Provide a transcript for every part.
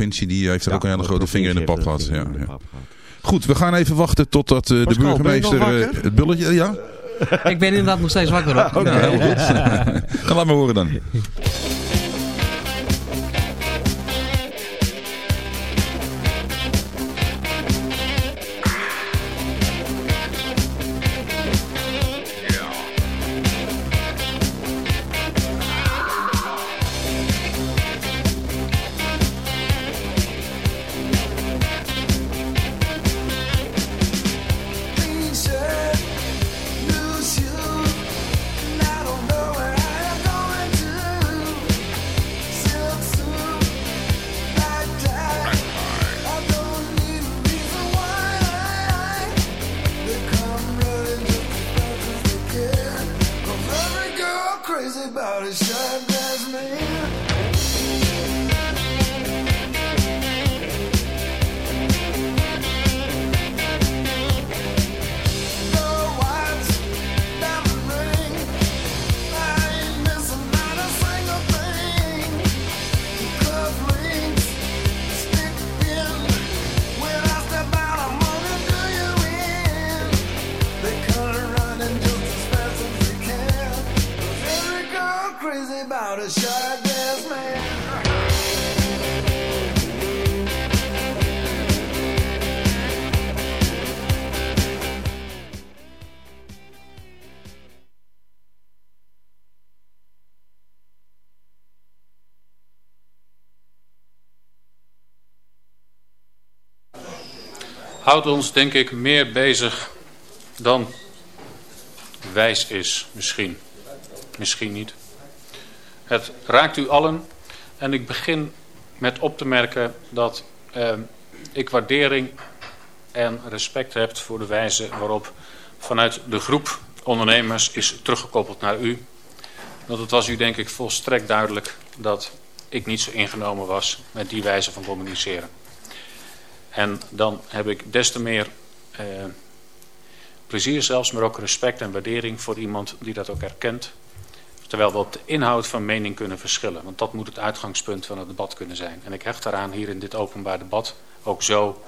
Vinci die heeft er ook een hele grote vinger in de pap gehad. Ja, ja. Goed, we gaan even wachten totdat uh, de burgemeester uh, het bulletje... Ja? Ik ben inderdaad nog steeds wakker. Oké, okay. nou, heel goed. Dan laat me horen dan. Houdt ons denk ik meer bezig dan wijs is misschien. Misschien niet. Het raakt u allen en ik begin met op te merken dat eh, ik waardering en respect heb voor de wijze waarop vanuit de groep ondernemers is teruggekoppeld naar u. Want het was u denk ik volstrekt duidelijk dat ik niet zo ingenomen was met die wijze van communiceren. En dan heb ik des te meer eh, plezier zelfs, maar ook respect en waardering voor iemand die dat ook erkent. Terwijl we op de inhoud van mening kunnen verschillen. Want dat moet het uitgangspunt van het debat kunnen zijn. En ik hecht eraan hier in dit openbaar debat ook zo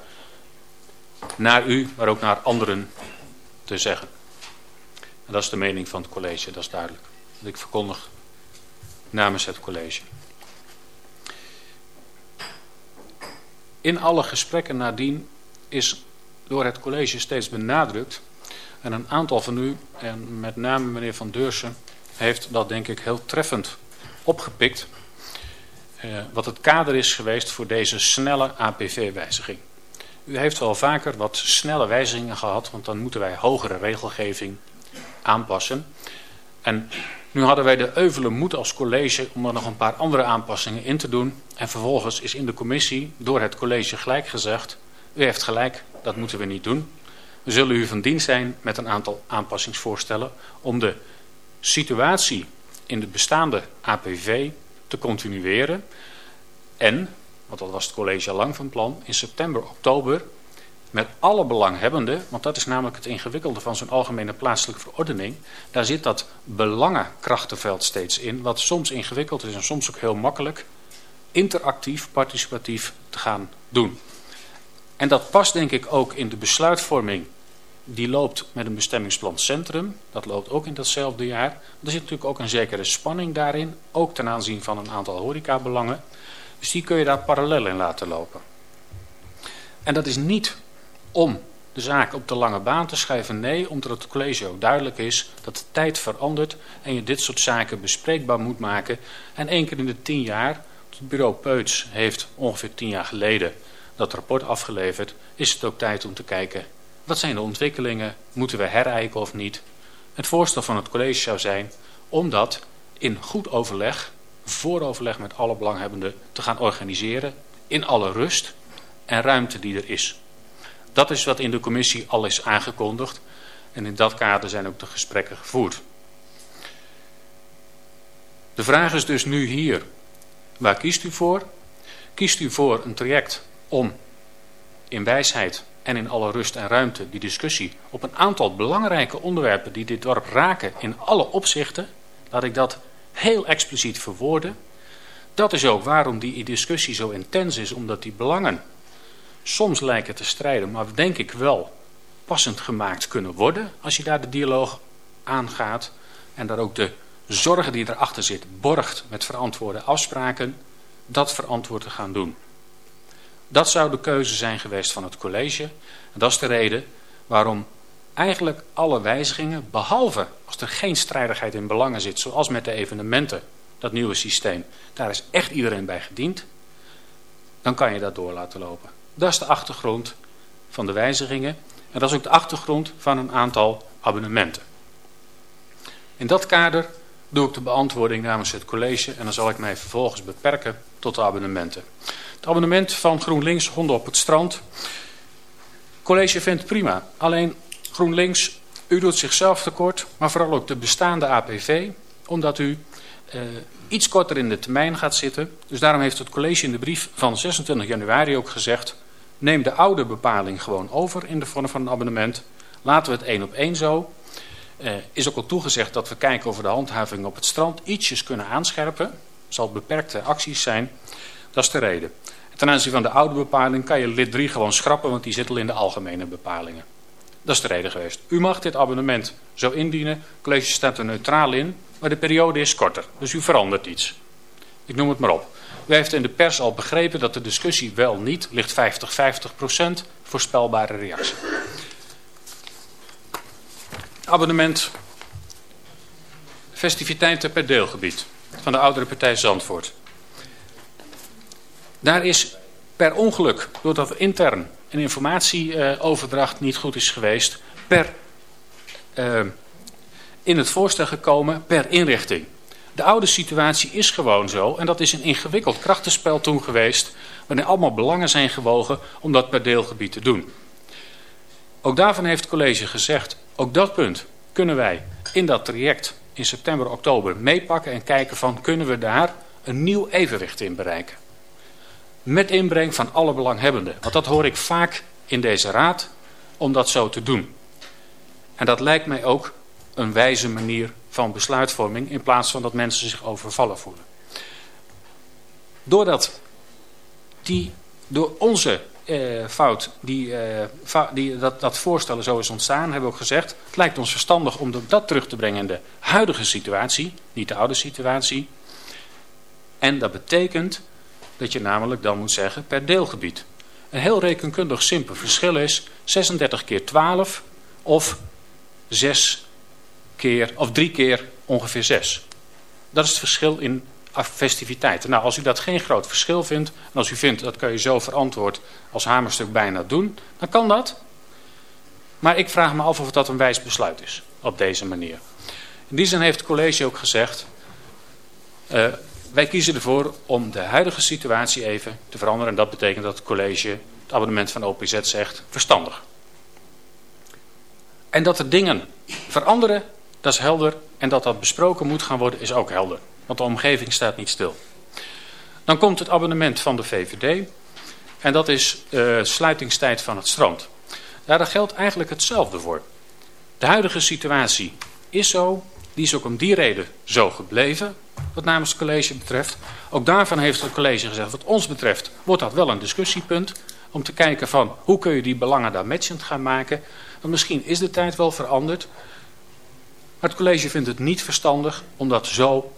naar u, maar ook naar anderen te zeggen. En dat is de mening van het college, dat is duidelijk. Dat ik verkondig namens het college. In alle gesprekken nadien is door het college steeds benadrukt. En een aantal van u, en met name meneer Van Deursen, heeft dat denk ik heel treffend opgepikt. Eh, wat het kader is geweest voor deze snelle APV-wijziging. U heeft wel vaker wat snelle wijzigingen gehad, want dan moeten wij hogere regelgeving aanpassen. En nu hadden wij de euvele moed als college om er nog een paar andere aanpassingen in te doen. En vervolgens is in de commissie door het college gelijk gezegd... u heeft gelijk, dat moeten we niet doen. We zullen u van dienst zijn met een aantal aanpassingsvoorstellen... om de situatie in de bestaande APV te continueren. En, want dat was het college al lang van plan... in september, oktober met alle belanghebbenden, want dat is namelijk het ingewikkelde van zo'n algemene plaatselijke verordening, daar zit dat belangenkrachtenveld steeds in, wat soms ingewikkeld is en soms ook heel makkelijk, interactief, participatief te gaan doen. En dat past denk ik ook in de besluitvorming die loopt met een bestemmingsplan centrum. Dat loopt ook in datzelfde jaar. Er zit natuurlijk ook een zekere spanning daarin, ook ten aanzien van een aantal horecabelangen. Dus die kun je daar parallel in laten lopen. En dat is niet om de zaak op de lange baan te schrijven. Nee, omdat het college ook duidelijk is dat de tijd verandert en je dit soort zaken bespreekbaar moet maken. En één keer in de tien jaar, het bureau Peuts heeft ongeveer tien jaar geleden dat rapport afgeleverd, is het ook tijd om te kijken wat zijn de ontwikkelingen, moeten we herijken of niet. Het voorstel van het college zou zijn om dat in goed overleg, vooroverleg met alle belanghebbenden, te gaan organiseren in alle rust en ruimte die er is. Dat is wat in de commissie al is aangekondigd. En in dat kader zijn ook de gesprekken gevoerd. De vraag is dus nu hier. Waar kiest u voor? Kiest u voor een traject om in wijsheid en in alle rust en ruimte die discussie op een aantal belangrijke onderwerpen die dit dorp raken in alle opzichten, laat ik dat heel expliciet verwoorden, Dat is ook waarom die discussie zo intens is, omdat die belangen soms lijken te strijden, maar denk ik wel passend gemaakt kunnen worden als je daar de dialoog aangaat en daar ook de zorgen die erachter zit borgt met verantwoorde afspraken, dat verantwoord te gaan doen. Dat zou de keuze zijn geweest van het college. En dat is de reden waarom eigenlijk alle wijzigingen, behalve als er geen strijdigheid in belangen zit, zoals met de evenementen, dat nieuwe systeem, daar is echt iedereen bij gediend, dan kan je dat door laten lopen. Dat is de achtergrond van de wijzigingen en dat is ook de achtergrond van een aantal abonnementen. In dat kader doe ik de beantwoording namens het college en dan zal ik mij vervolgens beperken tot de abonnementen. Het abonnement van GroenLinks, honden op het strand. College vindt prima. Alleen GroenLinks, u doet zichzelf tekort, maar vooral ook de bestaande APV, omdat u uh, iets korter in de termijn gaat zitten. Dus daarom heeft het college in de brief van 26 januari ook gezegd, neem de oude bepaling gewoon over in de vorm van een abonnement. Laten we het één op één zo. Uh, is ook al toegezegd dat we kijken of we de handhaving op het strand ietsjes kunnen aanscherpen. Zal beperkte acties zijn. Dat is de reden. Ten aanzien van de oude bepaling kan je lid 3 gewoon schrappen, want die zit al in de algemene bepalingen. Dat is de reden geweest. U mag dit abonnement zo indienen. Het college staat er neutraal in, maar de periode is korter. Dus u verandert iets. Ik noem het maar op. U heeft in de pers al begrepen dat de discussie wel niet ligt 50-50% voorspelbare reactie. Abonnement festiviteiten per deelgebied van de oudere partij Zandvoort. Daar is per ongeluk, doordat intern een informatieoverdracht niet goed is geweest, per, uh, in het voorstel gekomen per inrichting. De oude situatie is gewoon zo en dat is een ingewikkeld krachtenspel toen geweest, waarin allemaal belangen zijn gewogen om dat per deelgebied te doen. Ook daarvan heeft het college gezegd, ook dat punt kunnen wij in dat traject in september, oktober meepakken en kijken van kunnen we daar een nieuw evenwicht in bereiken. Met inbreng van alle belanghebbenden. Want dat hoor ik vaak in deze raad om dat zo te doen. En dat lijkt mij ook een wijze manier van besluitvorming in plaats van dat mensen zich overvallen voelen. Doordat die, door onze eh, fout die, eh, die dat, dat voorstellen zo is ontstaan, hebben we ook gezegd, het lijkt ons verstandig om dat terug te brengen in de huidige situatie, niet de oude situatie. En dat betekent dat je namelijk dan moet zeggen per deelgebied. Een heel rekenkundig simpel verschil is 36 keer 12 of 6 keer, of 3 keer ongeveer 6. Dat is het verschil in festiviteiten. Nou, als u dat geen groot verschil vindt, en als u vindt dat kun je zo verantwoord als hamerstuk bijna doen, dan kan dat. Maar ik vraag me af of dat een wijs besluit is, op deze manier. In die zin heeft het college ook gezegd, uh, wij kiezen ervoor om de huidige situatie even te veranderen. En dat betekent dat het college het abonnement van OPZ zegt verstandig. En dat er dingen veranderen, dat is helder. En dat dat besproken moet gaan worden, is ook helder. Want de omgeving staat niet stil. Dan komt het abonnement van de VVD. En dat is uh, sluitingstijd van het strand. daar geldt eigenlijk hetzelfde voor. De huidige situatie is zo. Die is ook om die reden zo gebleven wat namens het college betreft. Ook daarvan heeft het college gezegd, wat ons betreft wordt dat wel een discussiepunt. Om te kijken van hoe kun je die belangen daar matchend gaan maken. Want misschien is de tijd wel veranderd. Maar het college vindt het niet verstandig om dat zo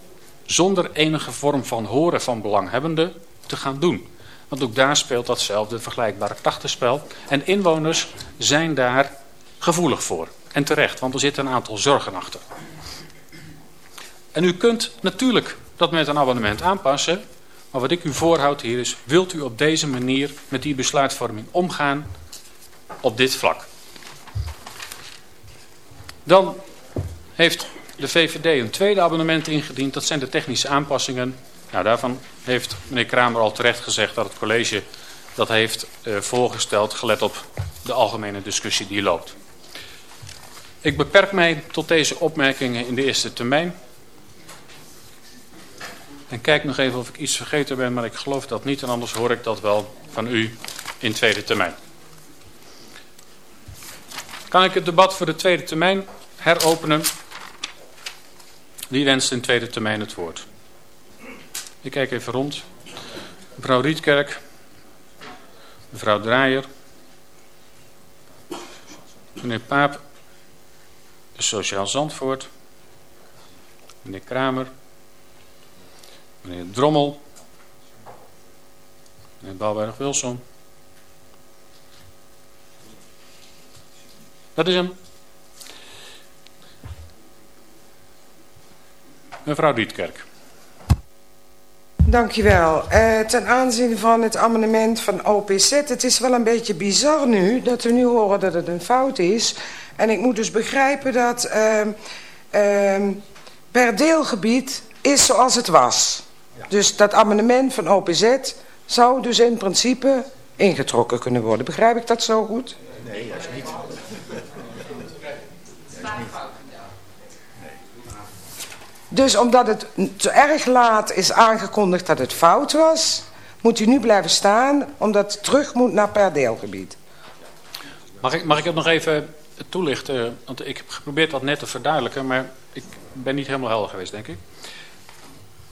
zonder enige vorm van horen van belanghebbenden te gaan doen. Want ook daar speelt datzelfde vergelijkbare krachtenspel. En inwoners zijn daar gevoelig voor. En terecht, want er zitten een aantal zorgen achter. En u kunt natuurlijk dat met een abonnement aanpassen. Maar wat ik u voorhoud hier is, wilt u op deze manier met die besluitvorming omgaan op dit vlak? Dan heeft de VVD een tweede abonnement ingediend. Dat zijn de technische aanpassingen. Nou, daarvan heeft meneer Kramer al terecht gezegd dat het college dat heeft uh, voorgesteld, gelet op de algemene discussie die loopt. Ik beperk mij tot deze opmerkingen in de eerste termijn. En kijk nog even of ik iets vergeten ben, maar ik geloof dat niet. En anders hoor ik dat wel van u in tweede termijn. Kan ik het debat voor de tweede termijn heropenen? Wie wenst in tweede termijn het woord? Ik kijk even rond. Mevrouw Rietkerk. Mevrouw Draaier. Meneer Paap. Sociaal Zandvoort. Meneer Kramer. Meneer Drommel. Meneer Balberg-Wilson. Dat is hem. Mevrouw Rietkerk. Dankjewel. Uh, ten aanzien van het amendement van OPZ, het is wel een beetje bizar nu dat we nu horen dat het een fout is. En ik moet dus begrijpen dat uh, uh, per deelgebied is zoals het was. Ja. Dus dat amendement van OPZ zou dus in principe ingetrokken kunnen worden. Begrijp ik dat zo goed? Nee, juist niet. Dus omdat het te erg laat is aangekondigd dat het fout was... moet u nu blijven staan omdat het terug moet naar per deelgebied. Mag ik, mag ik het nog even toelichten? Want ik heb geprobeerd dat net te verduidelijken... maar ik ben niet helemaal helder geweest, denk ik.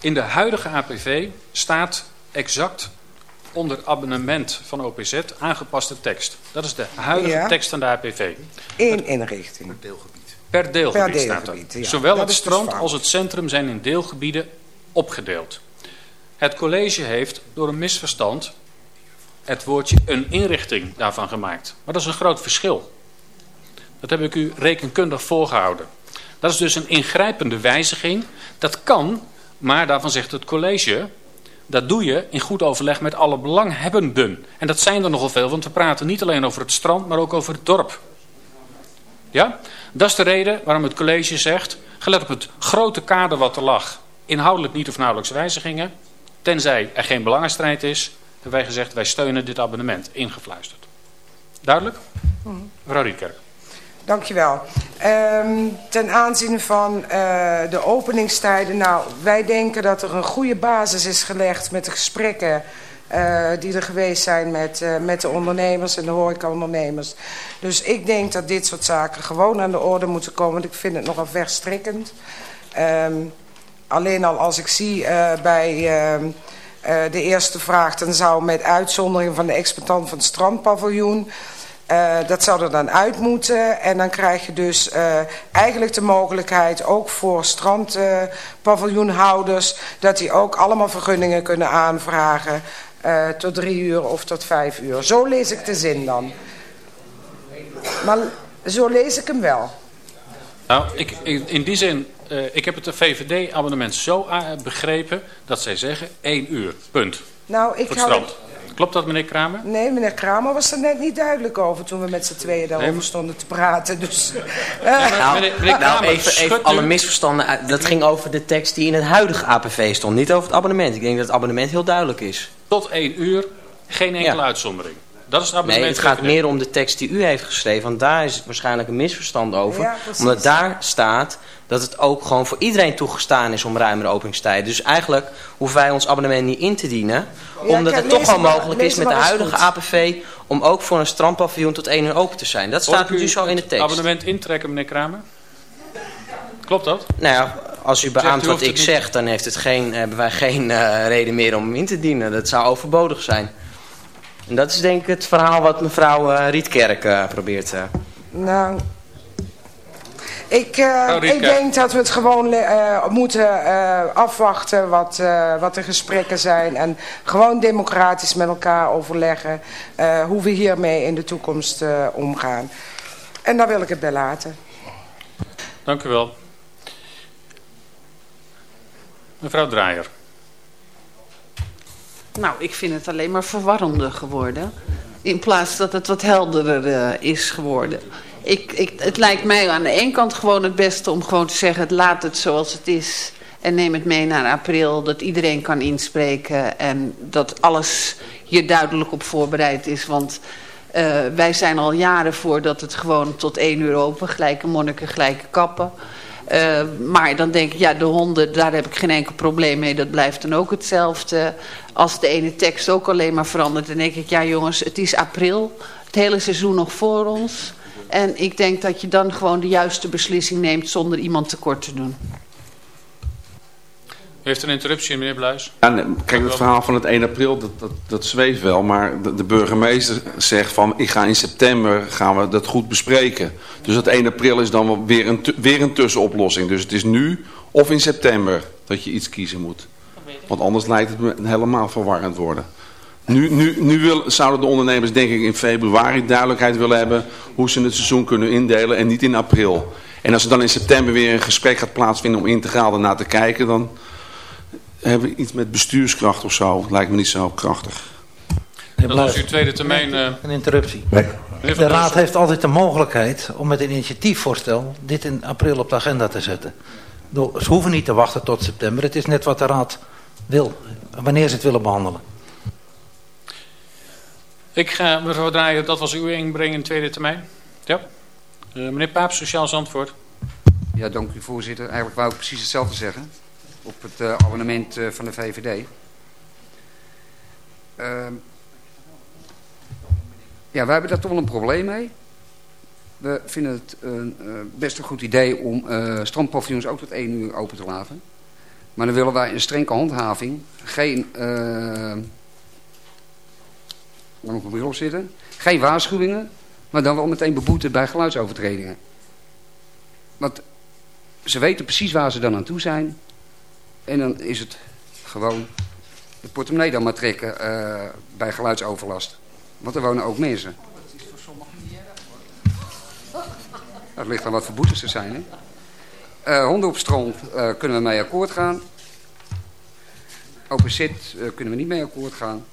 In de huidige APV staat exact onder abonnement van OPZ aangepaste tekst. Dat is de huidige tekst van de APV. In inrichting. Per deelgebied, per staat er. Zowel het strand als het centrum zijn in deelgebieden opgedeeld. Het college heeft door een misverstand het woordje een inrichting daarvan gemaakt. Maar dat is een groot verschil. Dat heb ik u rekenkundig voorgehouden. Dat is dus een ingrijpende wijziging. Dat kan, maar daarvan zegt het college... dat doe je in goed overleg met alle belanghebbenden. En dat zijn er nogal veel, want we praten niet alleen over het strand... maar ook over het dorp. Ja? Dat is de reden waarom het college zegt... gelet op het grote kader wat er lag... inhoudelijk niet of nauwelijks wijzigingen... tenzij er geen belangenstrijd is... hebben wij gezegd wij steunen dit abonnement. Ingefluisterd. Duidelijk? Mevrouw Rietkerk. Dankjewel. Um, ten aanzien van uh, de openingstijden... nou, wij denken dat er een goede basis is gelegd met de gesprekken uh, die er geweest zijn met, uh, met de ondernemers en de horecaondernemers. Dus ik denk dat dit soort zaken gewoon aan de orde moeten komen. Want ik vind het nogal verstrikkend. Um, alleen al als ik zie uh, bij de eerste vraag... dan zou met uitzondering van de exploitant van het strandpaviljoen... Dat zou er dan uit moeten. En dan krijg je dus eigenlijk de mogelijkheid, ook voor strandpaviljoenhouders... Dat die ook allemaal vergunningen kunnen aanvragen uh, tot drie uur of tot vijf uur. Zo lees ik de zin dan. Maar zo lees ik hem wel. Nou, ik, in die zin, uh, ik heb het VVD-abonnement zo uh, begrepen dat zij zeggen één uur, punt. Nou, ik Voor het Klopt dat, meneer Kramer? Nee, meneer Kramer was er net niet duidelijk over toen we met z'n tweeën daarover nee, stonden te praten. Dus, uh. nou, meneer, meneer nou, even, even alle misverstanden. Dat ging over de tekst die in het huidige APV stond, niet over het abonnement. Ik denk dat het abonnement heel duidelijk is. Tot één uur, geen enkele ja. uitzondering. Dat is het abonnement. Nee, het gaat meer om de tekst die u heeft geschreven. Want daar is waarschijnlijk een misverstand over. Ja, omdat daar staat dat het ook gewoon voor iedereen toegestaan is om ruimere openingstijden. Dus eigenlijk hoeven wij ons abonnement niet in te dienen. Ja, omdat het toch wel mogelijk is met de huidige goed. APV om ook voor een strandpaviljoen tot 1 uur open te zijn. Dat staat nu zo in de tekst. abonnement intrekken, meneer Kramer? Klopt dat? Nou ja, als u beaamt wat ik zeg, dan heeft het geen, hebben wij geen uh, reden meer om hem in te dienen. Dat zou overbodig zijn. En dat is denk ik het verhaal wat mevrouw uh, Rietkerk uh, probeert. Uh. Nou, ik, uh, ik denk dat we het gewoon uh, moeten uh, afwachten wat, wat de gesprekken zijn. En gewoon democratisch met elkaar overleggen hoe we hiermee in de toekomst omgaan. En daar wil ik het bij laten. Dank u wel. Mevrouw Draaier. Nou, ik vind het alleen maar verwarrender geworden. In plaats dat het wat helderder uh, is geworden. Ik, ik, het lijkt mij aan de ene kant gewoon het beste om gewoon te zeggen... laat het zoals het is en neem het mee naar april. Dat iedereen kan inspreken en dat alles hier duidelijk op voorbereid is. Want uh, wij zijn al jaren voor dat het gewoon tot één uur open... gelijke monniken, gelijke kappen... Uh, maar dan denk ik, ja, de honden, daar heb ik geen enkel probleem mee. Dat blijft dan ook hetzelfde. Als de ene tekst ook alleen maar verandert, dan denk ik, ja jongens, het is april. Het hele seizoen nog voor ons. En ik denk dat je dan gewoon de juiste beslissing neemt zonder iemand tekort te doen. Heeft een interruptie, meneer Bluis. Kijk, het verhaal van het 1 april, dat, dat, dat zweeft wel. Maar de, de, burgemeester zegt van, ik ga in september gaan we dat goed bespreken. Dus dat 1 april is dan weer een, weer een tussenoplossing. Dus het is nu of in september dat je iets kiezen moet. Want anders lijkt het me helemaal verwarrend worden. Nu, nu, nu wil, zouden de ondernemers denk ik in februari duidelijkheid willen hebben hoe ze het seizoen kunnen indelen en niet in april. En als er dan in september weer een gesprek gaat plaatsvinden om integraal ernaar te kijken, dan hebben we iets met bestuurskracht of zo. Lijkt me niet zo krachtig. Dat was uw tweede termijn... Uh... Een interruptie. De Raad heeft altijd de mogelijkheid om met een initiatiefvoorstel dit in april op de agenda te zetten. Ze hoeven niet te wachten tot september. Het is net wat de Raad wil, wanneer ze het willen behandelen. Ik ga mevrouw Draaien, dat was uw inbreng in tweede termijn. Ja. Uh, meneer Paap, Sociaal Zandvoort. Ja, dank u voorzitter. Eigenlijk wou ik precies hetzelfde zeggen. Op het uh, abonnement uh, van de VVD. Ehm, ja, wij hebben daar toch wel een probleem mee. We vinden het een, best een goed idee om strandpaviljoens ook tot één uur open te laten. Maar dan willen wij een strenge handhaving. Geen dan moet ik op zitten. Geen waarschuwingen, maar dan wel meteen beboeten bij geluidsovertredingen. Want ze weten precies waar ze dan aan toe zijn. En dan is het gewoon de portemonnee dan maar trekken uh, bij geluidsoverlast. Want er wonen ook mensen. Dat is voor sommigen niet erg. Dat ligt aan wat voor boetes er zijn. Hè? Uh, honden op strand uh, kunnen we mee akkoord gaan. Open zit kunnen we niet mee akkoord gaan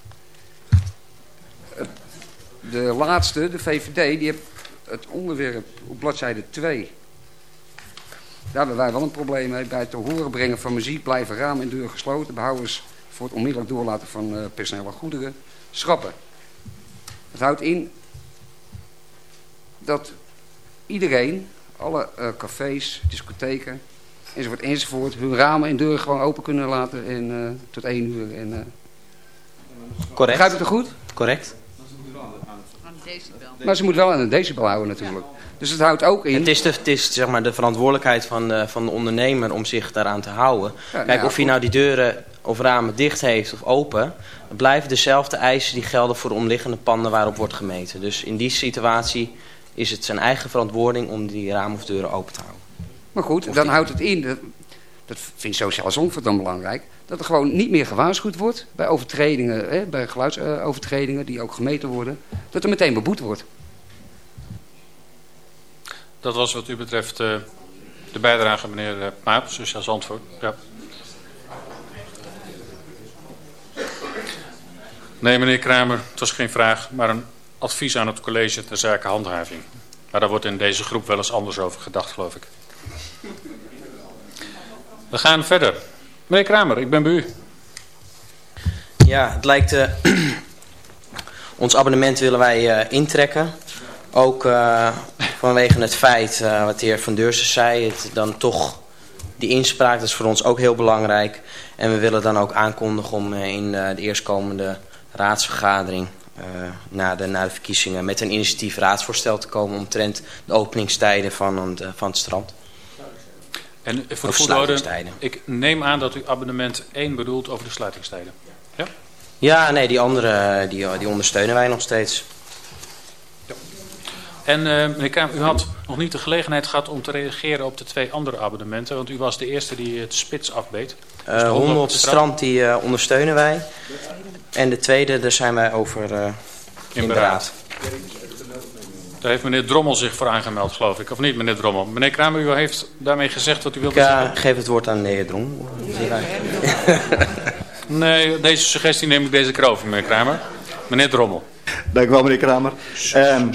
de laatste, de VVD, die heeft het onderwerp op bladzijde 2. Daar hebben wij wel een probleem mee. Bij het te horen brengen van muziek blijven ramen en deuren gesloten. Behouders voor het onmiddellijk doorlaten van uh, personele goederen schrappen. Het houdt in dat iedereen, alle uh, cafés, discotheken enzovoort enzovoort, hun ramen en deuren gewoon open kunnen laten en, uh, tot één uur. En, Correct. Begrijp ik het goed? Correct. Maar ze moet wel aan een decibel houden natuurlijk. Dus het houdt ook in... Het is de, het is, zeg maar, de verantwoordelijkheid van de, van de ondernemer om zich daaraan te houden. Kijk, of hij nou die deuren of ramen dicht heeft of open... blijven dezelfde eisen die gelden voor de omliggende panden waarop wordt gemeten. Dus in die situatie is het zijn eigen verantwoording om die ramen of deuren open te houden. Maar goed, dan houdt het in, dat, dat vindt Sociaal Zandvoort dan belangrijk... dat er gewoon niet meer gewaarschuwd wordt bij overtredingen, hè, bij geluidsovertredingen die ook gemeten worden... dat er meteen beboet wordt. Dat was wat u betreft uh, de bijdrage meneer uh, Maap, Sociaal Zandvoort. Ja. Nee, meneer Kramer, het was geen vraag, maar een advies aan het college ter zake handhaving. Maar daar wordt in deze groep wel eens anders over gedacht, geloof ik. We gaan verder. Meneer Kramer, ik ben bij u. Ja, het lijkt... Uh, ons abonnement willen wij uh, intrekken. Ook uh, vanwege het feit, wat de heer Van Deursen zei, het dan toch die inspraak, is voor ons ook heel belangrijk. En we willen dan ook aankondigen om in de eerstkomende raadsvergadering na, de, na de verkiezingen met een initiatief raadsvoorstel te komen omtrent de openingstijden van van het strand. En voor de volgorde, ik neem aan dat u abonnement 1 bedoelt over de sluitingstijden. Ja? Ja, nee, die andere die, die ondersteunen wij nog steeds. Ja. En uh, meneer Kamer, u had nog niet de gelegenheid gehad om te reageren op de twee andere abonnementen. Want u was de eerste die het spits afbeet. Dus uh, honden op het strand, die uh, ondersteunen wij. En de tweede, daar zijn wij over uh, in beraad. Daar heeft meneer Drommel zich voor aangemeld, geloof ik. Of niet, meneer Drommel? Meneer Kramer, u heeft daarmee gezegd wat u wilt zeggen. Ja, geef het woord aan de heer Drommel. nee, deze suggestie neem ik deze keer over, meneer Kramer. Meneer Drommel. Dank u wel, meneer Kramer. Um,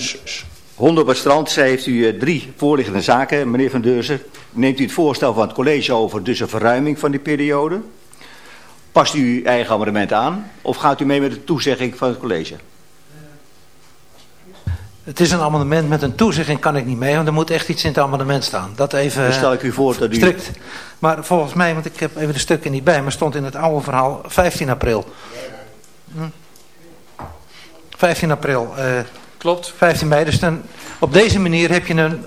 Honden op het strand, zij heeft u uh, drie voorliggende zaken. Meneer Van Deurzen, neemt u het voorstel van het college over, dus een verruiming van die periode? Past u uw eigen amendement aan? Of gaat u mee met de toezegging van het college? Het is een amendement met een toezegging kan ik niet mee, want er moet echt iets in het amendement staan. Dat even Dan stel ik u voor dat u... Strikt. Maar volgens mij, want ik heb even de stukken niet bij, maar stond in het oude verhaal 15 april. Hm? 15 april. Uh, Klopt. 15 mei. Dus dan, op deze manier heb je een,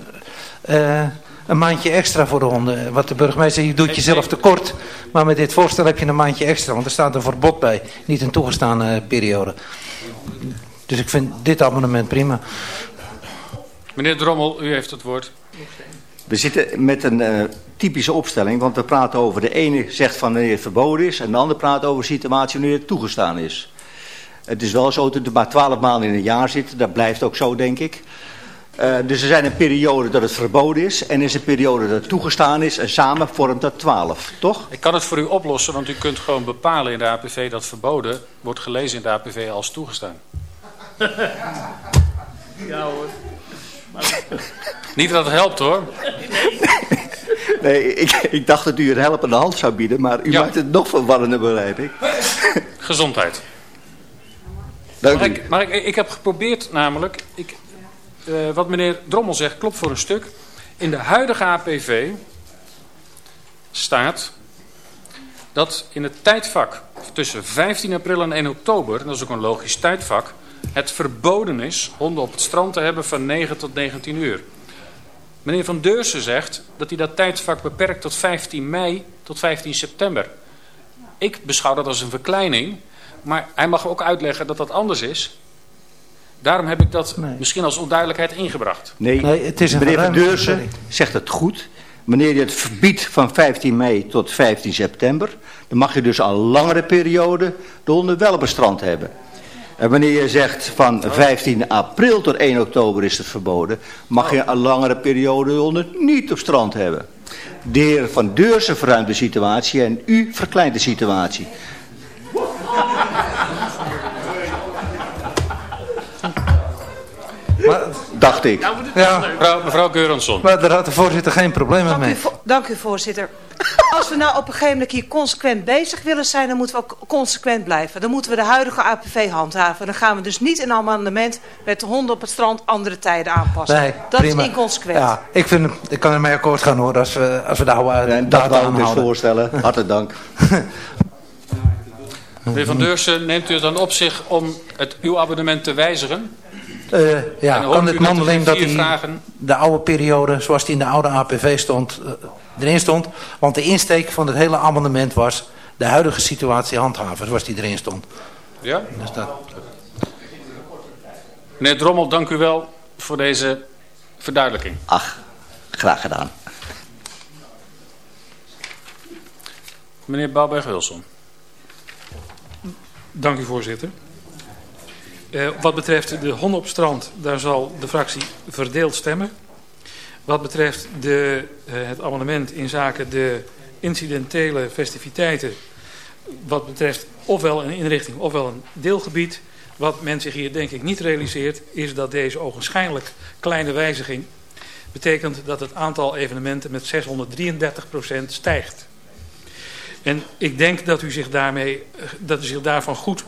uh, een maandje extra voor de honden. Wat de burgemeester, je doet jezelf tekort. Maar met dit voorstel heb je een maandje extra. Want er staat een verbod bij. Niet een toegestane periode. Dus ik vind dit abonnement prima. Meneer Drommel, u heeft het woord. We zitten met een uh, typische opstelling, want we praten over de ene zegt van wanneer het verboden is en de ander praat over de situatie wanneer het toegestaan is. Het is wel zo dat er maar twaalf maanden in een jaar zit, dat blijft ook zo denk ik. Uh, dus er zijn een periode dat het verboden is en er is een periode dat het toegestaan is en samen vormt dat twaalf, toch? Ik kan het voor u oplossen, want u kunt gewoon bepalen in de APV dat verboden wordt gelezen in de APV als toegestaan. ja hoor. Niet dat het helpt hoor. Nee, ik, ik dacht dat u een helpende hand zou bieden, maar u maakt het nog verwarrender, begrijp ik. Gezondheid. Dank maar, ik, maar ik, ik, heb geprobeerd namelijk, ik, uh, wat meneer Drommel zegt klopt voor een stuk. In de huidige APV staat dat in het tijdvak tussen 15 april en 1 oktober, dat is ook een logisch tijdvak, het verboden is honden op het strand te hebben van 9 tot 19 uur. Meneer Van Deursen zegt dat hij dat tijdsvak beperkt tot 15 mei tot 15 september. Ik beschouw dat als een verkleining, maar hij mag ook uitleggen dat dat anders is. Daarom heb ik dat misschien als onduidelijkheid ingebracht. Nee, nee het is een meneer Van Deursen zegt het goed. Wanneer je het verbiedt van 15 mei tot 15 september... dan mag je dus al langere periode de honden wel op het strand hebben. En wanneer je zegt van 15 april tot 1 oktober is het verboden, mag je een langere periode onder niet op strand hebben. De heer Van Deursen verruimt de situatie en u verkleint de situatie. Maar, dacht ik. Ja. Mevrouw, mevrouw Geuransson. Maar daar had de voorzitter geen probleem mee. dank u voorzitter. Als we nou op een gegeven moment hier consequent bezig willen zijn, dan moeten we ook consequent blijven. Dan moeten we de huidige APV handhaven. Dan gaan we dus niet een amendement met de honden op het strand andere tijden aanpassen. Nee, dat is inconsequent. Ja, ik, vind, ik kan ermee akkoord gaan hoor, als we, als we daar ja, dat wou ik dus voorstellen. Hartelijk dank. Meneer Van Deursen, neemt u het dan op zich om het, uw abonnement te wijzigen? Uh, ja, kan het mondeling dat hij de oude periode, zoals die in de oude APV stond, uh, erin stond. Want de insteek van het hele amendement was de huidige situatie handhaven, zoals die erin stond. Ja? Dus dat... Meneer Drommel, dank u wel voor deze verduidelijking. Ach, graag gedaan. Meneer Bouwberg-Wilson. Dank u voorzitter. Uh, wat betreft de honden op strand, daar zal de fractie verdeeld stemmen. Wat betreft de, uh, het amendement in zaken de incidentele festiviteiten, wat betreft ofwel een inrichting ofwel een deelgebied, wat men zich hier denk ik niet realiseert, is dat deze ogenschijnlijk kleine wijziging betekent dat het aantal evenementen met 633% stijgt. En ik denk dat u zich, daarmee, dat u zich daarvan goed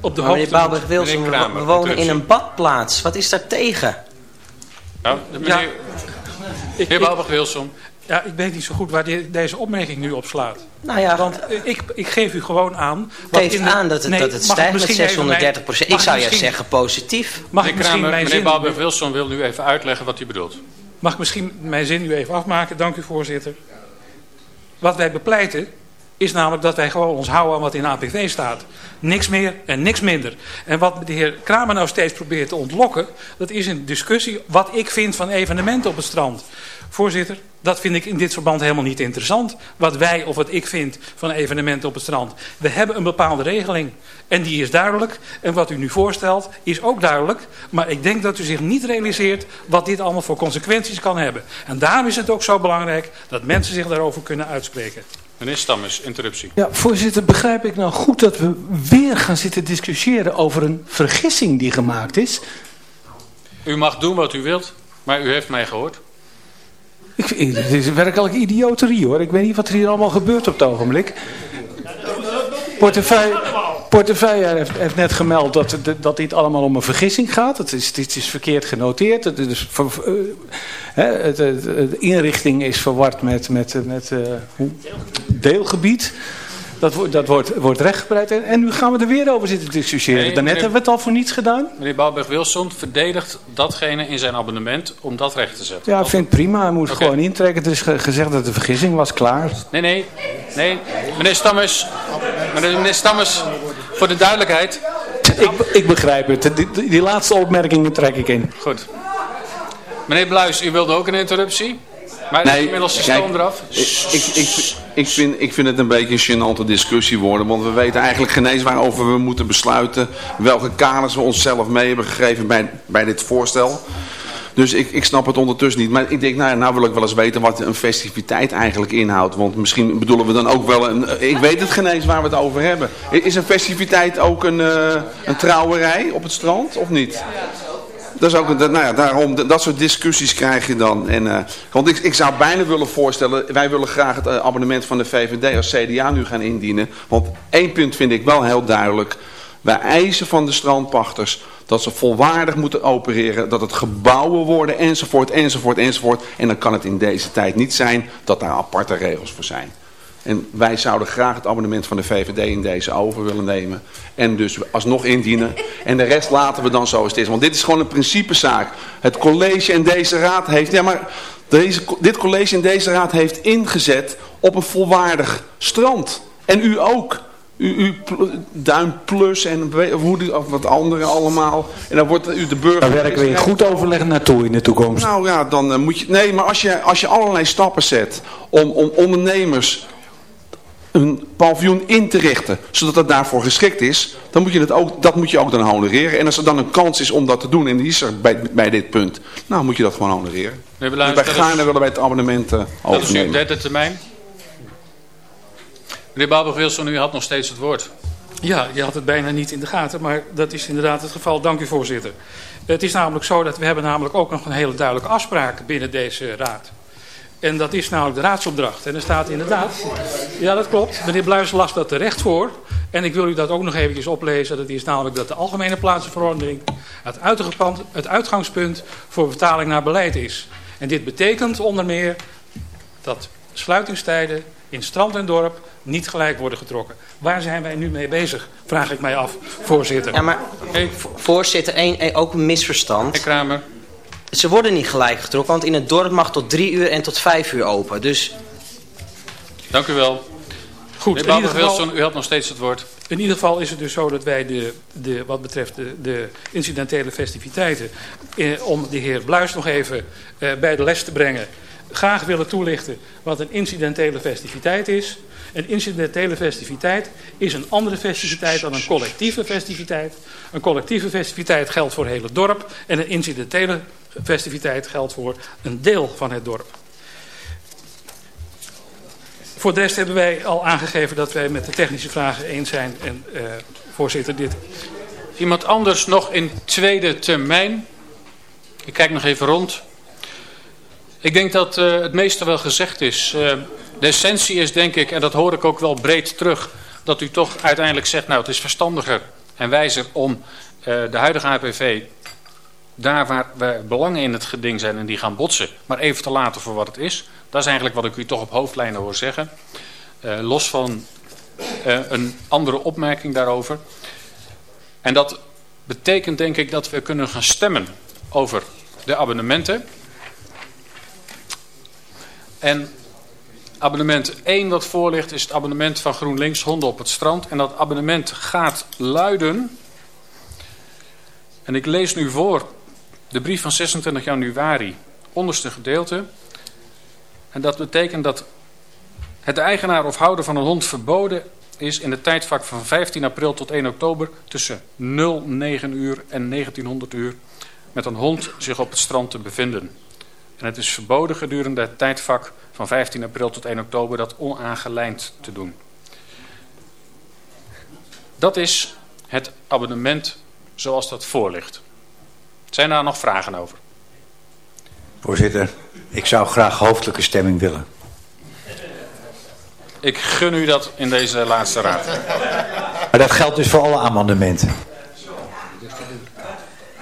op de hoogte... Meneer Bouwberg-Wilson, we, wonen in een badplaats. Wat is daar tegen? Nou, meneer, ja, meneer Bouwberg-Wilson... Ja, ik weet niet zo goed waar deze opmerking nu op slaat. Nou ja, Want ik, ik geef u gewoon aan... Geef in aan dat het, dat het stijgt met 630 procent. Ik zou juist zeggen positief. Mag meneer Kramer, meneer Bouwberg-Wilson wil nu even uitleggen wat u bedoelt. Mag ik misschien mijn zin nu even afmaken? Dank u voorzitter. Wat wij bepleiten is namelijk dat wij gewoon ons houden aan wat in APV staat. Niks meer en niks minder. En wat de heer Kramer nou steeds probeert te ontlokken... dat is een discussie wat ik vind van evenementen op het strand. Voorzitter, dat vind ik in dit verband helemaal niet interessant. Wat wij of wat ik vind van evenementen op het strand. We hebben een bepaalde regeling. En die is duidelijk. En wat u nu voorstelt is ook duidelijk. Maar ik denk dat u zich niet realiseert wat dit allemaal voor consequenties kan hebben. En daarom is het ook zo belangrijk dat mensen zich daarover kunnen uitspreken. Meneer Stammers, interruptie. Ja, voorzitter, begrijp ik nou goed dat we weer gaan zitten discussiëren over een vergissing die gemaakt is? U mag doen wat u wilt, maar u heeft mij gehoord. Ik, het is werkelijk idioterie hoor. Ik weet niet wat er hier allemaal gebeurt op het ogenblik. Portefeuille, portefeuille heeft, heeft, net gemeld dat, dat dit allemaal om een vergissing gaat. Het is, het is verkeerd genoteerd. Het is, uh, de inrichting is verward met, met, met uh, deelgebied. Dat, wordt, dat wordt, wordt rechtgebreid. En, en nu gaan we er weer over zitten discussiëren. Nee, Daarnet meneer- hebben we het al voor niets gedaan. Meneer Bouwberg-Wilson verdedigt datgene in zijn abonnement om dat recht te zetten. Ja, ik vind het prima. Hij moet gewoon intrekken. Het is ge- gezegd dat een vergissing was. Klaar. Nee, nee, nee. Meneer Stammers, meneer, meneer Stammers, voor de duidelijkheid. Ik, ik begrijp het. Die, die- laatste opmerkingen trek ik in. Goed. Meneer Bluis, u wilde ook een interruptie? Maar is inmiddels de stoom eraf. Ik, ik, ik, ik, vind, ik vind het een beetje een gênante discussie worden. Want we weten eigenlijk geen eens waarover we moeten besluiten. Welke kaders we onszelf mee hebben gegeven bij, bij dit voorstel. Dus ik, ik snap het ondertussen niet. Maar ik denk, nou, nou wil ik wel eens weten wat een festiviteit eigenlijk inhoudt. Want misschien bedoelen we dan ook wel een... Ik weet het geen eens waar we het over hebben. Is een festiviteit ook een, eh, een trouwerij op het strand of niet? Dat is ook, dat- nou ja, daarom, dat soort discussies krijg je dan. En, eh, want ik, ik zou bijna willen voorstellen, wij willen graag het eh, abonnement van de VVD als CDA nu gaan indienen. Want één punt vind ik wel heel duidelijk. Wij eisen van de strandpachters dat ze volwaardig moeten opereren, dat het gebouwen worden, enzovoort, enzovoort, enzovoort. En dan kan het in deze tijd niet zijn dat daar aparte regels voor zijn. En wij zouden graag het abonnement van de VVD in deze over willen nemen. En dus alsnog indienen. En de rest laten we dan zoals het is. Want dit is gewoon een principezaak. Het college en deze raad heeft... Ja, maar deze, dit college en deze raad heeft ingezet op een volwaardig strand. En u ook. U, Duim Plus en we- hoe die- of wat andere allemaal. En dan wordt u de burger... Daar werken we in goed overleg naartoe in de toekomst. Nou ja, dan eh, moet je... Nee, maar als je, als je allerlei stappen zet om, om ondernemers een paviljoen in te richten, zodat het daarvoor geschikt is, dan moet je het ook, dat moet je ook dan honoreren. En als er dan een kans is om dat te doen, en die is er bij, bij dit punt, nou moet je dat gewoon honoreren. Meneer Dus Bluis, bij Gaarne willen wij het abonnement eh, Dat is uw derde termijn. Meneer Bouwberg-Wilson, u had nog steeds het woord. Ja, je had het bijna niet in de gaten, maar dat is inderdaad het geval. Dank u voorzitter. Het is namelijk zo dat we hebben namelijk ook nog een hele duidelijke afspraak binnen deze raad. En dat is namelijk de raadsopdracht. En er staat inderdaad, ja dat klopt, meneer Bluis las dat terecht voor. En ik wil u dat ook nog eventjes oplezen. Dat is namelijk dat de Algemene Plaatsenverordening het uitgangspunt voor betaling naar beleid is. En dit betekent onder meer dat sluitingstijden in strand en dorp niet gelijk worden getrokken. Waar zijn wij nu mee bezig, vraag ik mij af, voorzitter. Ja, maar vo- voorzitter, één, één- ook een misverstand. Kramer. Ze worden niet gelijk getrokken, want in het dorp mag tot drie uur en tot vijf uur open. Dus Dank u wel. Goed, Meneer in ieder geval- u had nog steeds het woord. In ieder geval is het dus zo dat wij de, de, wat betreft de, de incidentele festiviteiten, eh, om de heer Bluis nog even eh, bij de les te brengen, graag willen toelichten wat een incidentele festiviteit is. Een incidentele festiviteit is een andere festiviteit dan een collectieve festiviteit. Een collectieve festiviteit geldt voor het hele dorp en een incidentele festiviteit geldt voor een deel van het dorp. Voor de rest hebben wij al aangegeven dat wij met de technische vragen eens zijn. En eh, voorzitter, dit... Iemand anders nog in tweede termijn? Ik kijk nog even rond. Ik denk dat eh, het meeste wel gezegd is. Eh, de essentie is denk ik, en dat hoor ik ook wel breed terug... dat u toch uiteindelijk zegt, nou het is verstandiger en wijzer om eh, de huidige APV... daar waar we belangen in het geding zijn en die gaan botsen... maar even te laten voor wat het is. Dat is eigenlijk wat ik u toch op hoofdlijnen hoor zeggen. Eh, los van eh, een andere opmerking daarover... En dat betekent denk ik dat we kunnen gaan stemmen over de abonnementen. En abonnement 1 wat voor ligt is het abonnement van GroenLinks Honden op het Strand. En dat abonnement gaat luiden. En ik lees nu voor de brief van 26 januari, onderste gedeelte. En dat betekent dat het eigenaar of houder van een hond verboden is in het tijdvak van 15 april tot 1 oktober tussen 09 uur en 1900 uur met een hond zich op het strand te bevinden. En het is verboden gedurende het tijdvak van 15 april tot 1 oktober dat onaangelijnd te doen. Dat is het abonnement zoals dat voor ligt. Zijn daar nog vragen over? Voorzitter, ik zou graag hoofdelijke stemming willen. Ik gun u dat in deze laatste raad. Maar dat geldt dus voor alle amendementen.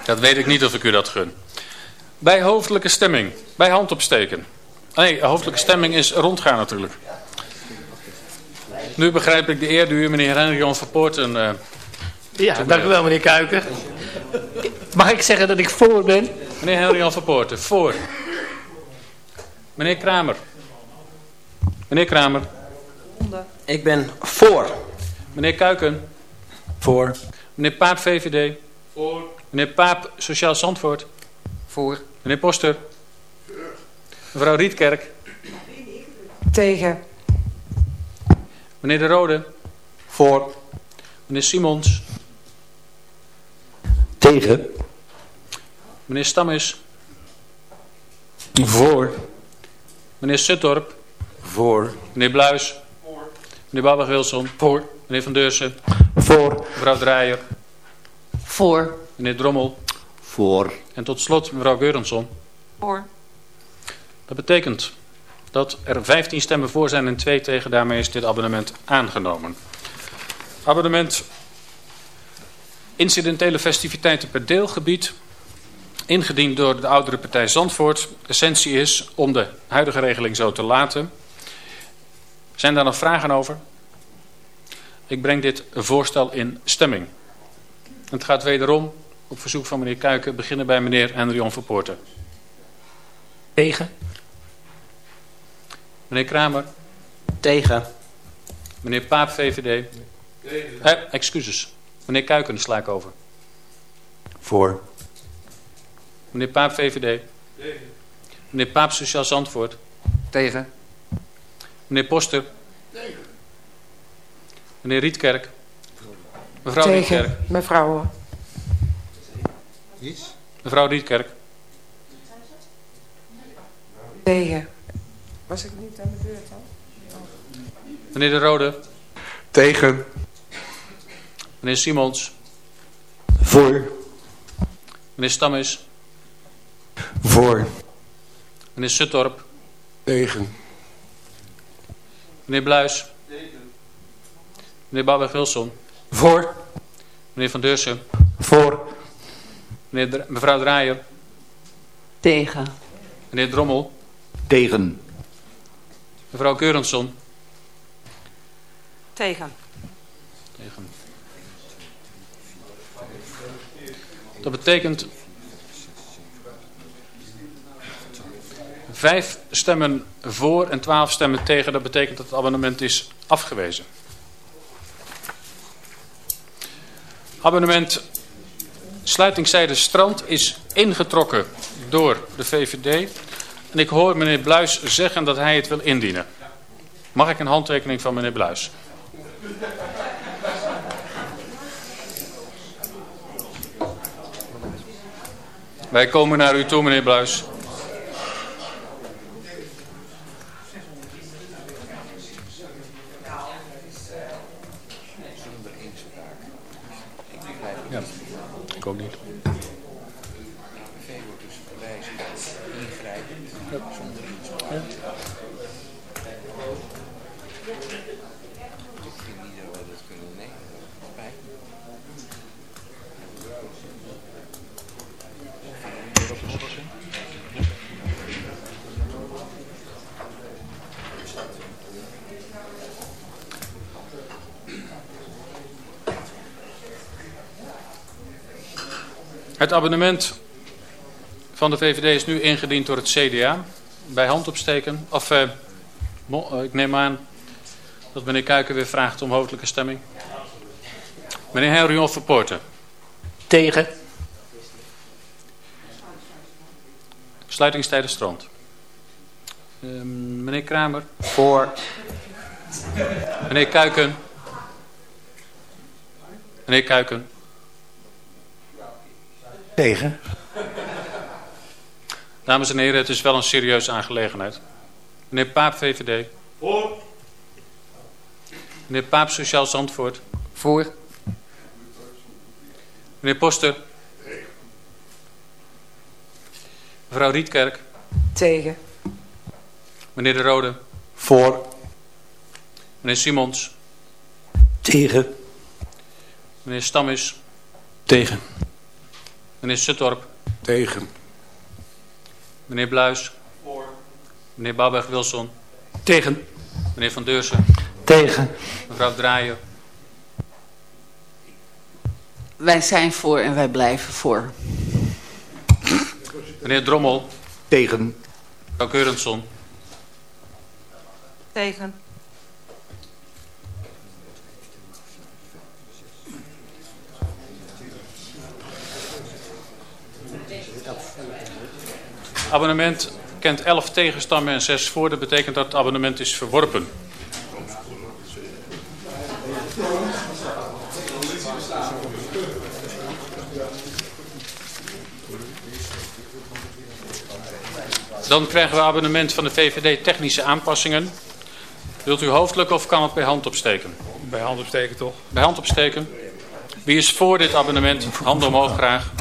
Dat weet ik niet of ik u dat gun. Bij hoofdelijke stemming, bij hand opsteken. Nee, hoofdelijke stemming is rondgaan natuurlijk. Nu begrijp ik de eer die u meneer Henry-Jan Verpoorten... Uh, ja, dank u wel meneer Kuiker. Mag ik zeggen dat ik voor ben? Meneer Henry-Jan Verpoorten, voor. Meneer Kramer. Meneer Kramer. Ik ben voor. Meneer Kuiken. Voor. Meneer Paap, VVD. Voor. Meneer Paap, Sociaal Zandvoort. Voor. Meneer Poster. Mevrouw Rietkerk. Tegen. Meneer De Rode. Voor. Meneer Simons. Tegen. Meneer Stammes. Voor. Meneer Suttorp. Voor. Meneer Bluis. Voor. Meneer Babach-Wilson. Voor. Meneer Van Deursen. Voor. Mevrouw Draaier. Voor. Meneer Drommel. Voor. En tot slot mevrouw Geurensson. Voor. Dat betekent dat er 15 stemmen voor zijn en 2 tegen. Daarmee is dit abonnement aangenomen. Abonnement incidentele festiviteiten per deelgebied. Ingediend door de oudere partij Zandvoort. Essentie is om de huidige regeling zo te laten. Zijn daar nog vragen over? Ik breng dit voorstel in stemming. Het gaat wederom, op verzoek van meneer Kuiken, beginnen bij meneer Henry Verpoorten. Tegen. Meneer Kramer. Tegen. Meneer Paap, VVD. Tegen. Eh, excuses. Meneer Kuiken sla ik over. Voor. Meneer Paap, VVD. Tegen. Meneer Paap, Sociaal Zandvoort. Tegen. Meneer Poster. Tegen. Meneer Rietkerk. Mevrouw Tegen. Rietkerk. Mevrouw. Mevrouw Rietkerk. Tegen. Was ik niet aan de beurt al? Meneer De Rode. Tegen. Meneer Simons. Voor. Meneer Stammes. Voor. Meneer Suttorp. Tegen. Meneer Bluis. Tegen. Meneer Babberg-Wilson. Voor. Meneer Van Deursen. Voor. Meneer mevrouw Draaier. Tegen. Meneer Drommel. Tegen. Mevrouw Keurensson. Tegen. Tegen. Dat betekent vijf stemmen voor en twaalf stemmen tegen. Dat betekent dat het abonnement is afgewezen. Abonnement sluitingszijde strand is ingetrokken door de VVD. En ik hoor meneer Bluis zeggen dat hij het wil indienen. Mag ik een handtekening van meneer Bluis? Wij komen naar u toe, meneer Bluis. Ja, ik ook niet. Het abonnement van de VVD is nu ingediend door het CDA. Bij hand opsteken. Of eh, ik neem aan dat meneer Kuiken weer vraagt om hoofdelijke stemming. Meneer Henry Verpoorten. Tegen. Sluitingstijden strand. Uh, meneer Kramer. Voor. Meneer Kuiken. Meneer Kuiken. Tegen. Dames en heren, het is wel een serieuze aangelegenheid. Meneer Paap, VVD. Voor. Meneer Paap, Sociaal Zandvoort. Voor. Meneer Poster. Mevrouw Rietkerk. Tegen. Meneer De Rode. Voor. Meneer Simons. Tegen. Meneer Stammis. Tegen. Meneer Suttorp. Tegen. Meneer Bluis. Voor. Meneer Babberg-Wilson. Tegen. Meneer Van Deursen. Tegen. Mevrouw Draaier. Wij zijn voor en wij blijven voor. Meneer Drommel. Tegen. Mevrouw Keurensson. Tegen. Abonnement kent 11 tegenstemmen en 6 voor. Dat betekent dat het abonnement is verworpen. Dan krijgen we abonnement van de VVD technische aanpassingen. Wilt u hoofdelijk of kan het bij hand opsteken? Bij hand opsteken toch? Bij hand opsteken. Wie is voor dit abonnement? Handen omhoog graag.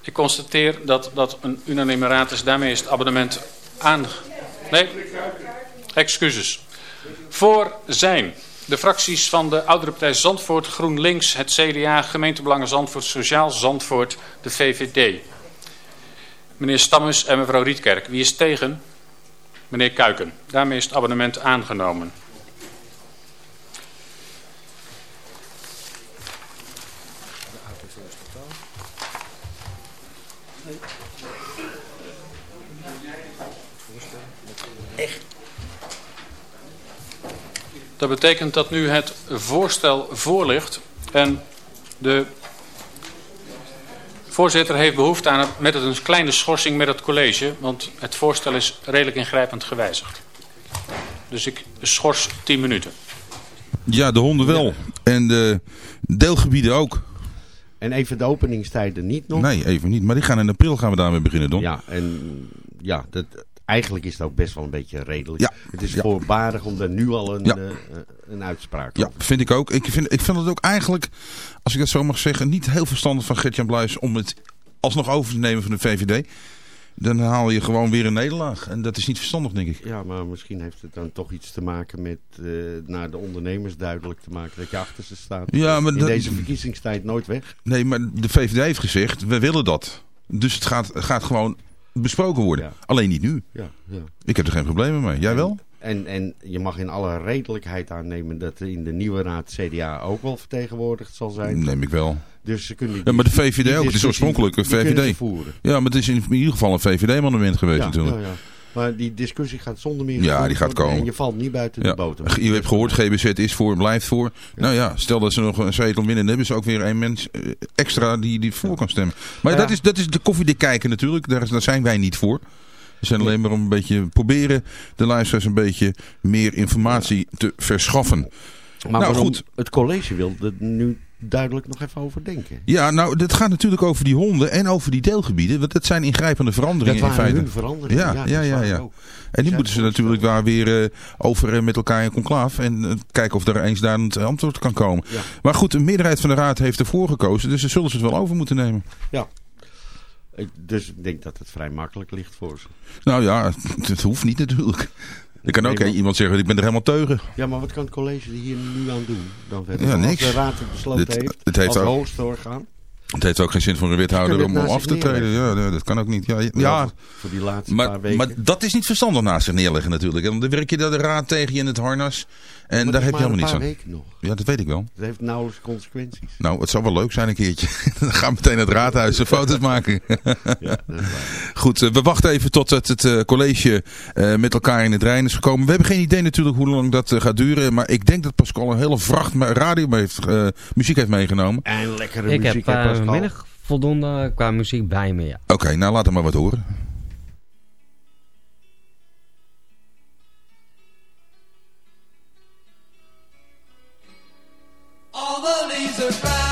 Ik constateer dat dat een unanieme raad is. Daarmee is het abonnement aan... Nee, excuses. Voor zijn de fracties van de Oudere Partij Zandvoort, GroenLinks, het CDA, Gemeentebelangen Zandvoort, Sociaal Zandvoort, de VVD. Meneer Stammes en mevrouw Rietkerk. Wie is tegen? Meneer Kuiken. Daarmee is het abonnement aangenomen. Dat betekent dat nu het voorstel voorligt en de voorzitter heeft behoefte aan het, met een kleine schorsing met het college, want het voorstel is redelijk ingrijpend gewijzigd. Dus ik schors 10 minuten. Ja, de honden wel. En de deelgebieden ook. En even de openingstijden niet nog? Nee, even niet. Maar die gaan in april gaan we daarmee beginnen, Don. Ja, en ja, dat, eigenlijk is het ook best wel een beetje redelijk. Ja. Het is voorbarig om daar nu al een, uh, een uitspraak Ja, vind ik ook. Ik vind, ik vind het ook eigenlijk, als ik dat zo mag zeggen, niet heel verstandig van Gertjan Bluis om het alsnog over te nemen van de VVD. Dan haal je gewoon weer een nederlaag. En dat is niet verstandig, denk ik. Ja, maar misschien heeft het dan toch iets te maken met uh, naar de ondernemers duidelijk te maken dat je achter ze staat. Ja, maar in deze verkiezingstijd nooit weg. Nee, maar de VVD heeft gezegd, we willen dat. Dus het gaat, gaat gewoon besproken worden. Alleen niet nu. Ja, ja. Ik heb er geen problemen mee. Jij wel? En, en je mag in alle redelijkheid aannemen dat in de nieuwe raad CDA ook wel vertegenwoordigd zal zijn. Neem ik wel. Dus ze kunnen ja, maar de VVD ook. Het is oorspronkelijk een VVD. Ja, maar het is in ieder geval een VVD-monument geweest ja, natuurlijk. Maar die discussie gaat zonder meer... Ja, die gaat komen. En je valt niet buiten de boter. Je hebt gehoord, GBZ is voor, blijft voor. Nou ja, stel dat ze nog een zetel winnen, dan hebben ze ook weer een mens extra die, die voor kan stemmen. Maar dat, is, dat is de koffiedik kijken natuurlijk. Daar, daar zijn wij niet voor. We zijn alleen maar om een beetje proberen de luisteraars een beetje meer informatie te verschaffen. Maar nou, goed. het college wil dat nu duidelijk nog even over denken. Ja, nou, dat gaat natuurlijk over die honden en over die deelgebieden. Want dat zijn ingrijpende veranderingen dat in feite. Hun veranderingen. Ja, ja, ja. ja, En die moeten ze natuurlijk daar weer uh, over uh, met elkaar in conclaaf. En uh, kijken of er eens daar een antwoord kan komen. Ja. Maar goed, de meerderheid van de raad heeft ervoor gekozen. Dus daar zullen ze het wel over moeten nemen. Ja. Dus ik denk dat het vrij makkelijk ligt voor ze. Nou ja, het hoeft niet natuurlijk. Er kan ook nee, iemand zeggen, ik ben er helemaal teugen. Ja, maar wat kan het college hier nu aan doen? Dan verder? Ja, niks. Als de raad het besloten dit, heeft, het heeft als ook, hoogste orgaan. Het heeft ook geen zin voor een wethouder om af te treden. Ja, dat kan ook niet. Ja, ja, ja. Voor die laatste maar, paar weken. Maar dat is niet verstandig naast zich neerleggen natuurlijk. En dan werk je de raad tegen je in het harnas. En maar daar heb je helemaal niets aan. weken nog. Ja, dat weet ik wel. Het heeft nauwelijks consequenties. Nou, het zou wel leuk zijn een keertje. dan gaan we meteen het raadhuis de foto's maken. ja, Goed, uh, we wachten even tot het, het uh, college uh, met elkaar in het Rijn is gekomen. We hebben geen idee natuurlijk hoe lang dat gaat duren. Maar ik denk dat Pascal een hele vracht radio heeft, muziek heeft meegenomen. En lekkere ik muziek, heb, Pascal? Middag voldoende qua muziek bij me, ja. Oké, okay, nou laten we maar wat horen. All the leaves are brown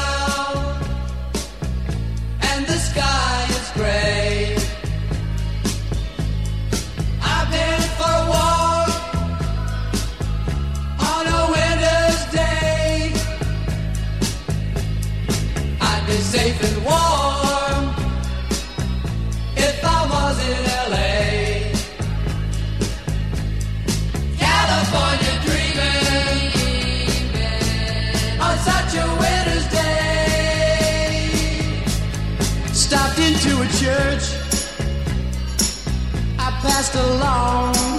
last a long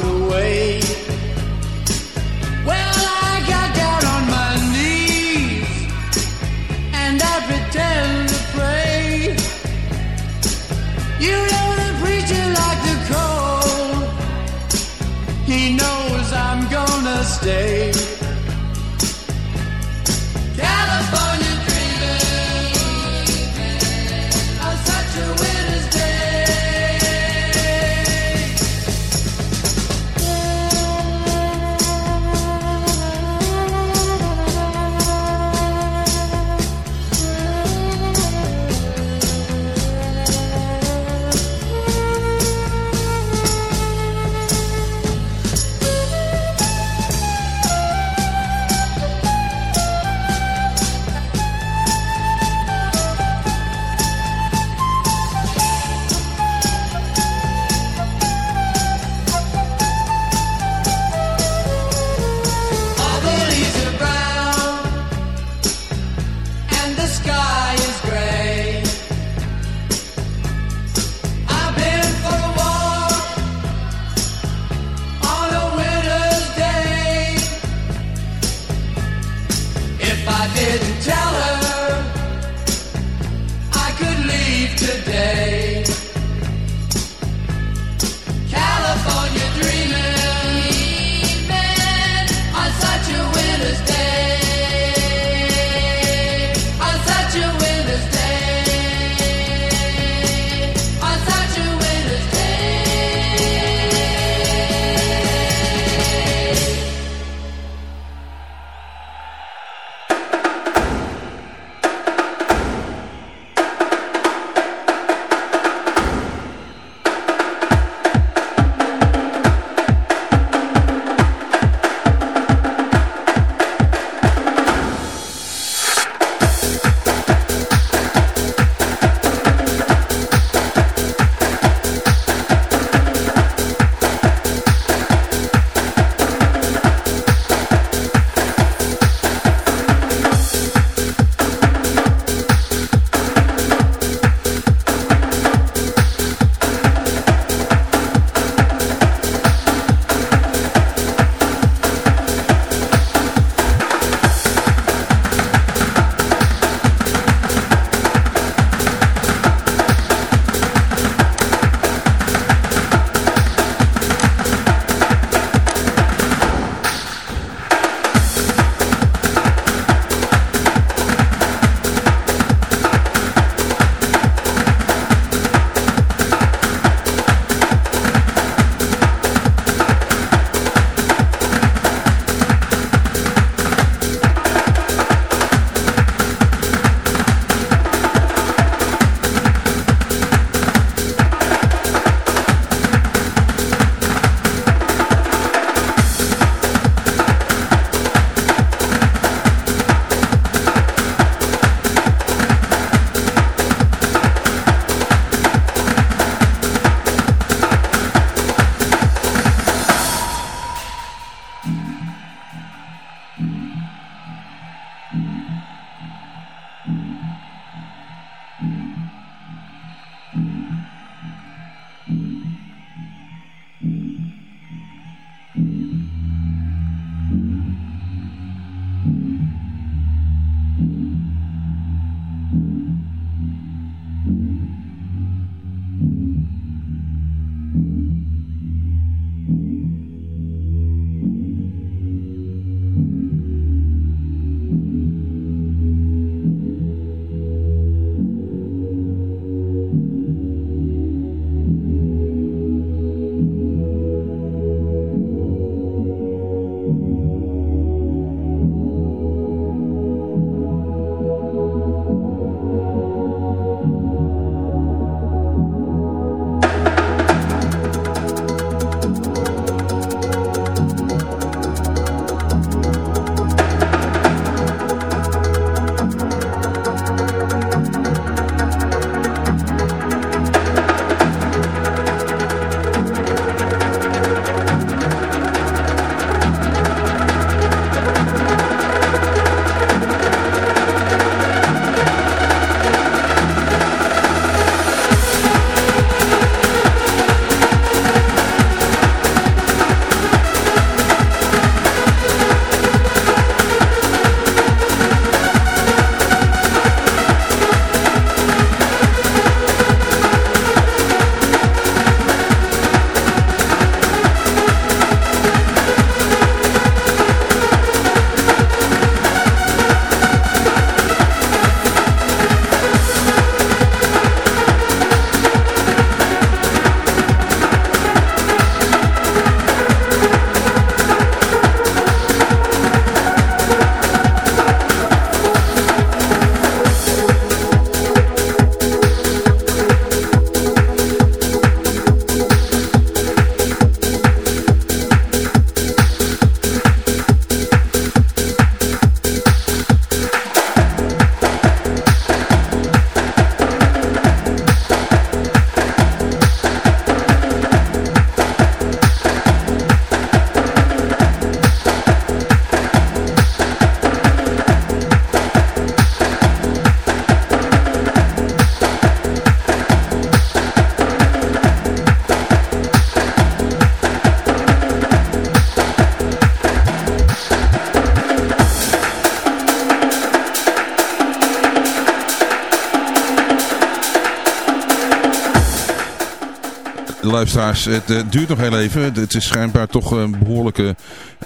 luisteraars, het uh, duurt nog heel even. Het is schijnbaar toch een behoorlijke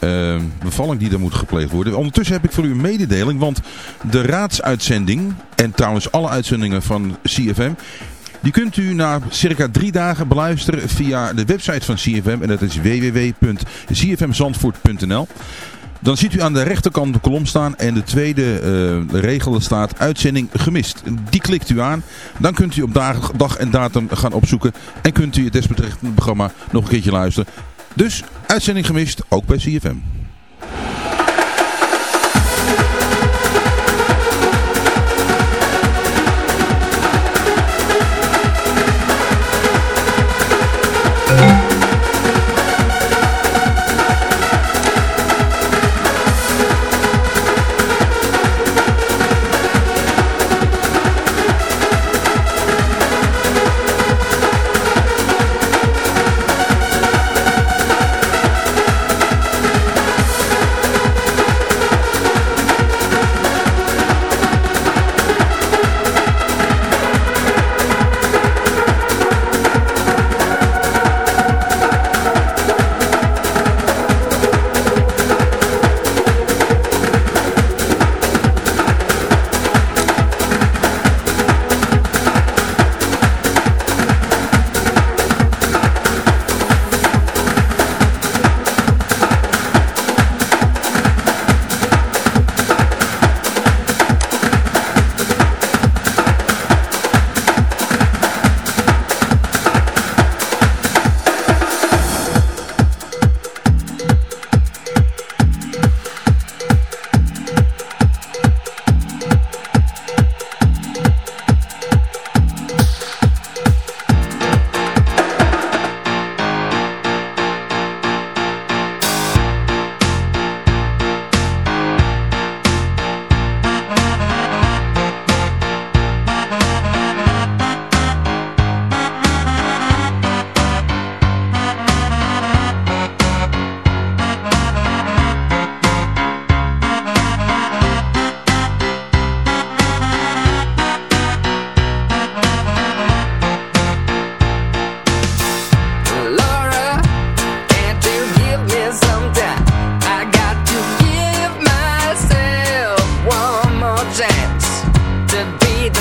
uh, bevalling die er moet gepleegd worden. Ondertussen heb ik voor u een mededeling, want de raadsuitzending en trouwens alle uitzendingen van CFM... Die kunt u na circa drie dagen beluisteren via de website van CFM en dat is www.cfmzandvoort.nl. Dan ziet u aan de rechterkant de kolom staan en de tweede uh, regel staat uitzending gemist. Die klikt u aan. Dan kunt u op dag, dag en datum gaan opzoeken en kunt u het desbetreffende programma nog een keertje luisteren. Dus uitzending gemist, ook bij CFM.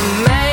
man.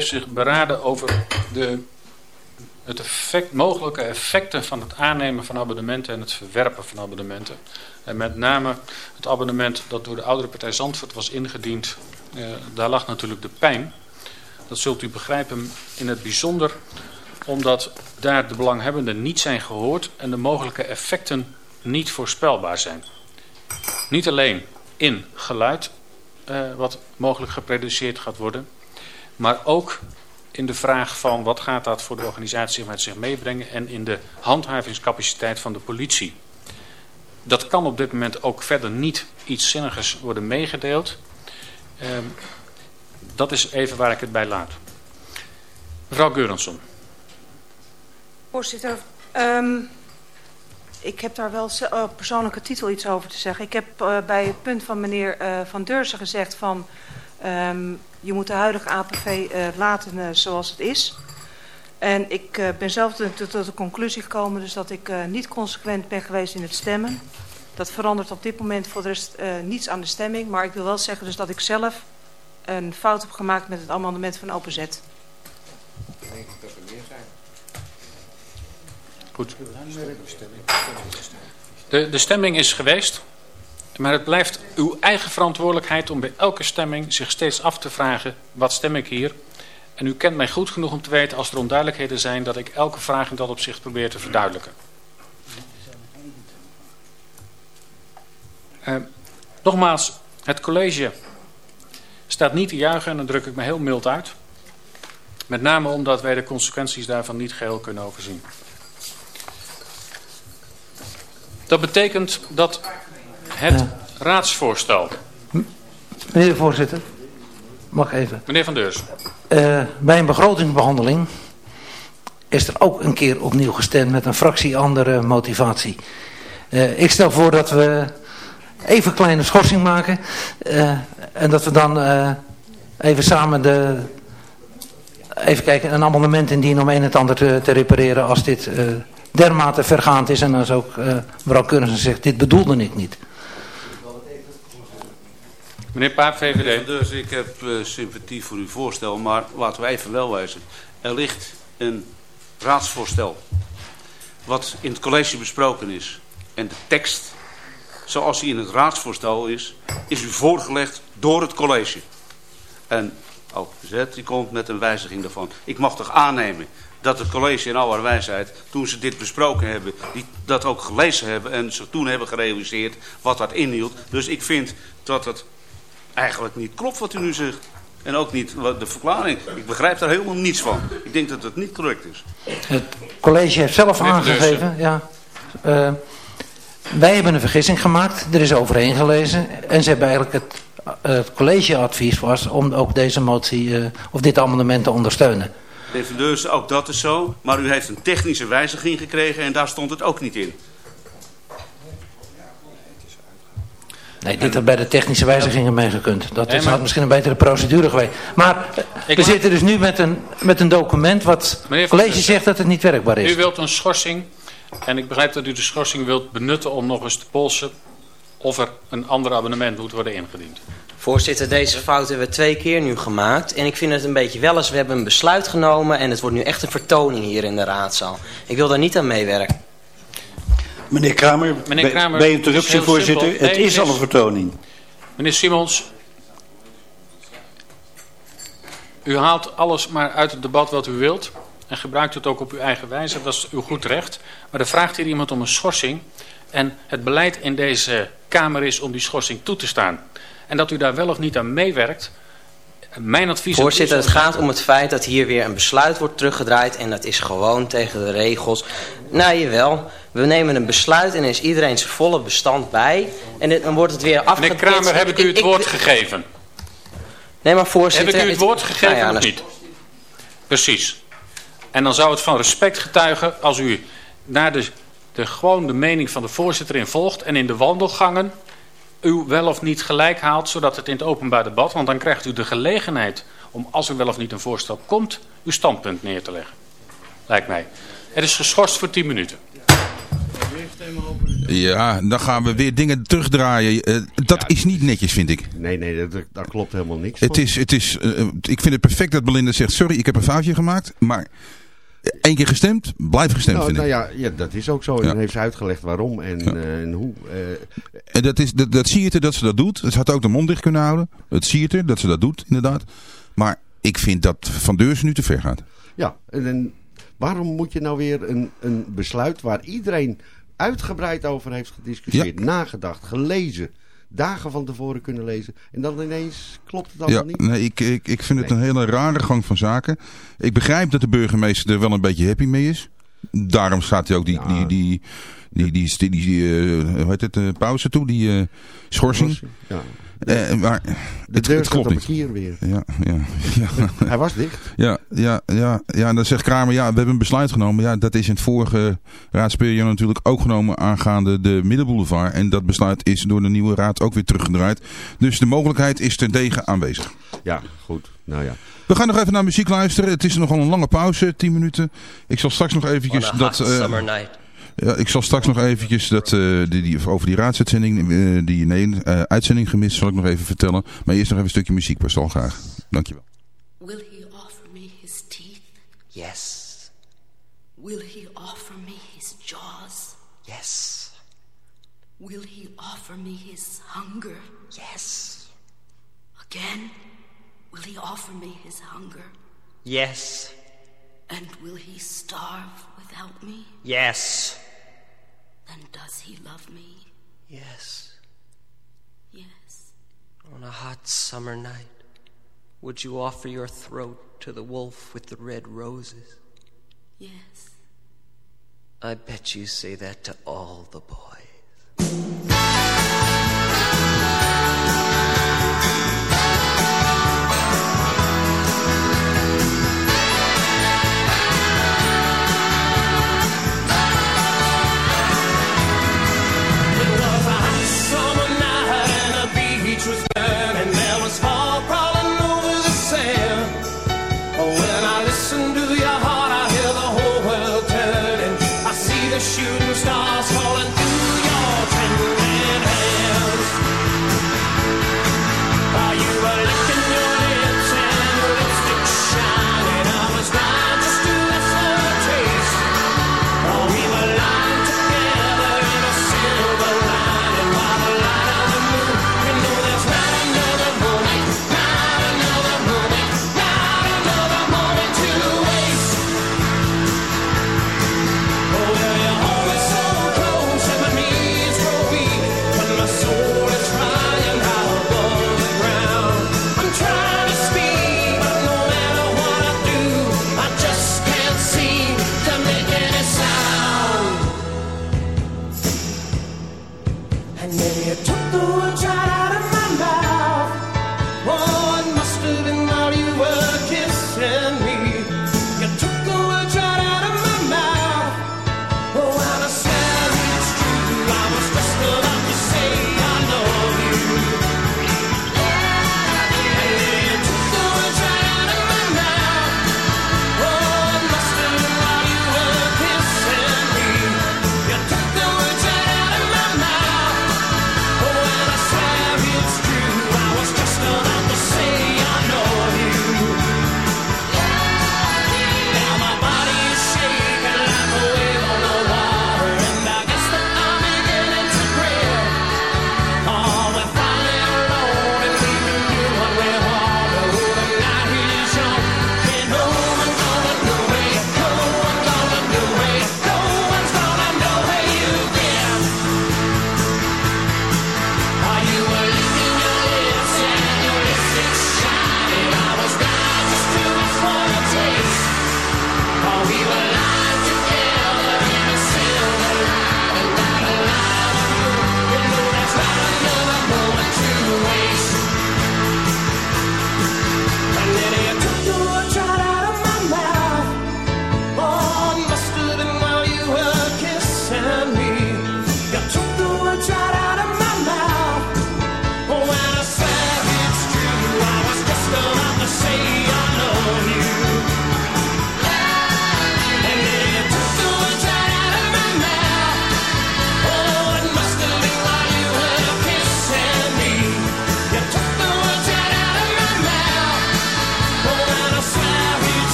Zich beraden over de, het effect, mogelijke effecten van het aannemen van abonnementen en het verwerpen van abonnementen. En met name het abonnement dat door de oudere partij Zandvoort was ingediend, eh, daar lag natuurlijk de pijn. Dat zult u begrijpen in het bijzonder omdat daar de belanghebbenden niet zijn gehoord en de mogelijke effecten niet voorspelbaar zijn. Niet alleen in geluid, eh, wat mogelijk geproduceerd gaat worden, maar ook in de vraag van wat gaat dat voor de organisatie met zich meebrengen en in de handhavingscapaciteit van de politie. Dat kan op dit moment ook verder niet iets zinnigers worden meegedeeld. Uh, dat is even waar ik het bij laat. Mevrouw Geurensson. Voorzitter, um, ik heb daar wel uh, persoonlijke titel iets over te zeggen. Ik heb uh, bij het punt van meneer uh, Van Deursen gezegd van... Um, je moet de huidige APV uh, laten uh, zoals het is. En ik uh, ben zelf tot, de conclusie gekomen dus dat ik niet consequent ben geweest in het stemmen. Dat verandert op dit moment voor de rest niets aan de stemming. Maar ik wil wel zeggen dus dat ik zelf een fout heb gemaakt met het amendement van OPZ. Ik denk dat er meer zijn. Goed. De, de stemming is geweest. Maar het blijft uw eigen verantwoordelijkheid om bij elke stemming zich steeds af te vragen, wat stem ik hier? En u kent mij goed genoeg om te weten als er onduidelijkheden zijn dat ik elke vraag in dat opzicht probeer te verduidelijken. Uh, nogmaals, het college staat niet te juichen en dan druk ik me heel mild uit. Met name omdat wij de consequenties daarvan niet geheel kunnen overzien. Dat betekent dat het raadsvoorstel... Meneer de voorzitter, mag even. Meneer Van Deurs. Uh, bij een begrotingsbehandeling is er ook een keer opnieuw gestemd met een fractie andere motivatie. Uh, ik stel voor dat we even een kleine schorsing maken. Uh, en dat we dan even samen de... Even kijken, een amendement indienen om een en het ander te, te repareren als dit dermate vergaand is. En als ook mevrouw Keurens zegt, dit bedoelde ik niet. Meneer Paap, VVD. Dus ik heb uh, sympathie voor uw voorstel, maar laten we even wel wijzen. Er ligt een raadsvoorstel wat in het college besproken is. En de tekst, zoals die in het raadsvoorstel is, is u voorgelegd door het college. En OPZ die komt met een wijziging daarvan. Ik mag toch aannemen dat het college in alle wijsheid, toen ze dit besproken hebben, die dat ook gelezen hebben en ze toen hebben gerealiseerd wat dat inhield. Dus ik vind dat het eigenlijk niet klopt wat u nu zegt. En ook niet de verklaring. Ik begrijp daar helemaal niets van. Ik denk dat het niet correct is. Het college heeft zelf aangegeven. Ja, uh, wij hebben een vergissing gemaakt. Er is overheen gelezen. En ze hebben eigenlijk het, uh, het collegeadvies was om ook deze motie uh, of dit amendement te ondersteunen. Dus ook dat is zo. Maar u heeft een technische wijziging gekregen en daar stond het ook niet in. Nee, dit had bij de technische wijzigingen meegekund. Dat is, had misschien een betere procedure geweest. Maar we zitten dus nu met een, met een document wat het college zegt dat het niet werkbaar is. U wilt een schorsing en ik begrijp dat u de schorsing wilt benutten om nog eens te polsen of er een ander abonnement moet worden ingediend. Voorzitter, deze fout hebben we twee keer nu gemaakt. En ik vind het een beetje wel eens, we hebben een besluit genomen... en het wordt nu echt een vertoning hier in de raadzaal. Ik wil daar niet aan meewerken. Meneer Kramer, Meneer Kramer bij interruptievoorzitter, het is al een vertoning. Meneer Simons, u haalt alles maar uit het debat wat u wilt en gebruikt het ook op uw eigen wijze, dat is uw goed recht. Maar er vraagt hier iemand om een schorsing en het beleid in deze Kamer is om die schorsing toe te staan. En dat u daar wel of niet aan meewerkt, mijn advies... Voorzitter, het gaat om het feit dat hier weer een besluit wordt teruggedraaid en dat is gewoon tegen de regels. Nou, jawel. We nemen een besluit en is iedereen zijn volle bestand bij. En dan wordt het weer afgeketst. Meneer Kramer, heb ik u het woord gegeven? Nee, maar voorzitter... Heb ik u het woord gegeven nou ja, of niet? Precies. En dan zou het van respect getuigen als u naar de, de, gewoon de mening van de voorzitter in volgt... en in de wandelgangen u wel of niet gelijk haalt... zodat het in het openbaar debat... want dan krijgt u de gelegenheid om als er wel of niet een voorstel komt... uw standpunt neer te leggen. Lijkt mij. Het is geschorst voor 10 minuten. Ja, dan gaan we weer dingen terugdraaien. Uh, dat is niet netjes, vind ik. Nee, nee, dat, dat klopt helemaal niks. Het is, het is, uh, ik vind het perfect dat Belinda zegt, sorry, ik heb een foutje gemaakt. Maar één keer gestemd, blijf gestemd, nou, vind nou ik. Ja, ja, dat is ook zo. En dan heeft ze uitgelegd waarom en, ja. uh, en hoe. en dat, is, dat, dat zie je er dat ze dat doet. Ze had ook de mond dicht kunnen houden. Het zie je er dat ze dat doet, inderdaad. Maar ik vind dat Van Deursen nu te ver gaat. Ja, en waarom moet je nou weer een, een besluit waar iedereen uitgebreid over heeft gediscussieerd, nagedacht, gelezen. Dagen van tevoren kunnen lezen. En dan ineens klopt het allemaal ja, niet. Nee, ik, ik, ik vind het een hele rare gang van zaken. Ik begrijp dat de burgemeester er wel een beetje happy mee is. Daarom staat hij ook die, ja. die, die, die, die, die, die uh, hoe heet het, uh, pauze toe, die uh, schorsing. Ja. Uh, maar de het, deur het klopt op niet. hier weer. Ja, ja, ja. Hij was dicht. Ja, ja, ja, ja, en dan zegt Kramer, ja, we hebben een besluit genomen. Ja, dat is in het vorige raadsperiode natuurlijk ook genomen aangaande de Middenboulevard. En dat besluit is door de nieuwe raad ook weer teruggedraaid. Dus de mogelijkheid is ten degen aanwezig. Ja, goed. Nou ja. We gaan nog even naar muziek luisteren. Het is nogal een lange pauze, 10 minuten. Ik zal straks nog eventjes dat... Uh, ja, ik zal straks nog eventjes dat, uh, die, die, over die raadsuitzending, uh, die nee, uh, uitzending gemist, zal ik nog even vertellen. Maar eerst nog even een stukje muziek, Pascal, graag. Dankjewel. Will he offer me his teeth? Yes. Will he offer me his jaws? Yes. Will he offer me his hunger? Yes. Again? Will he offer me his hunger? Yes. And will he starve without me? Yes. Then does he love me? Yes. Yes. On a hot summer night, would you offer your throat to the wolf with the red roses? Yes. I bet you say that to all the boys.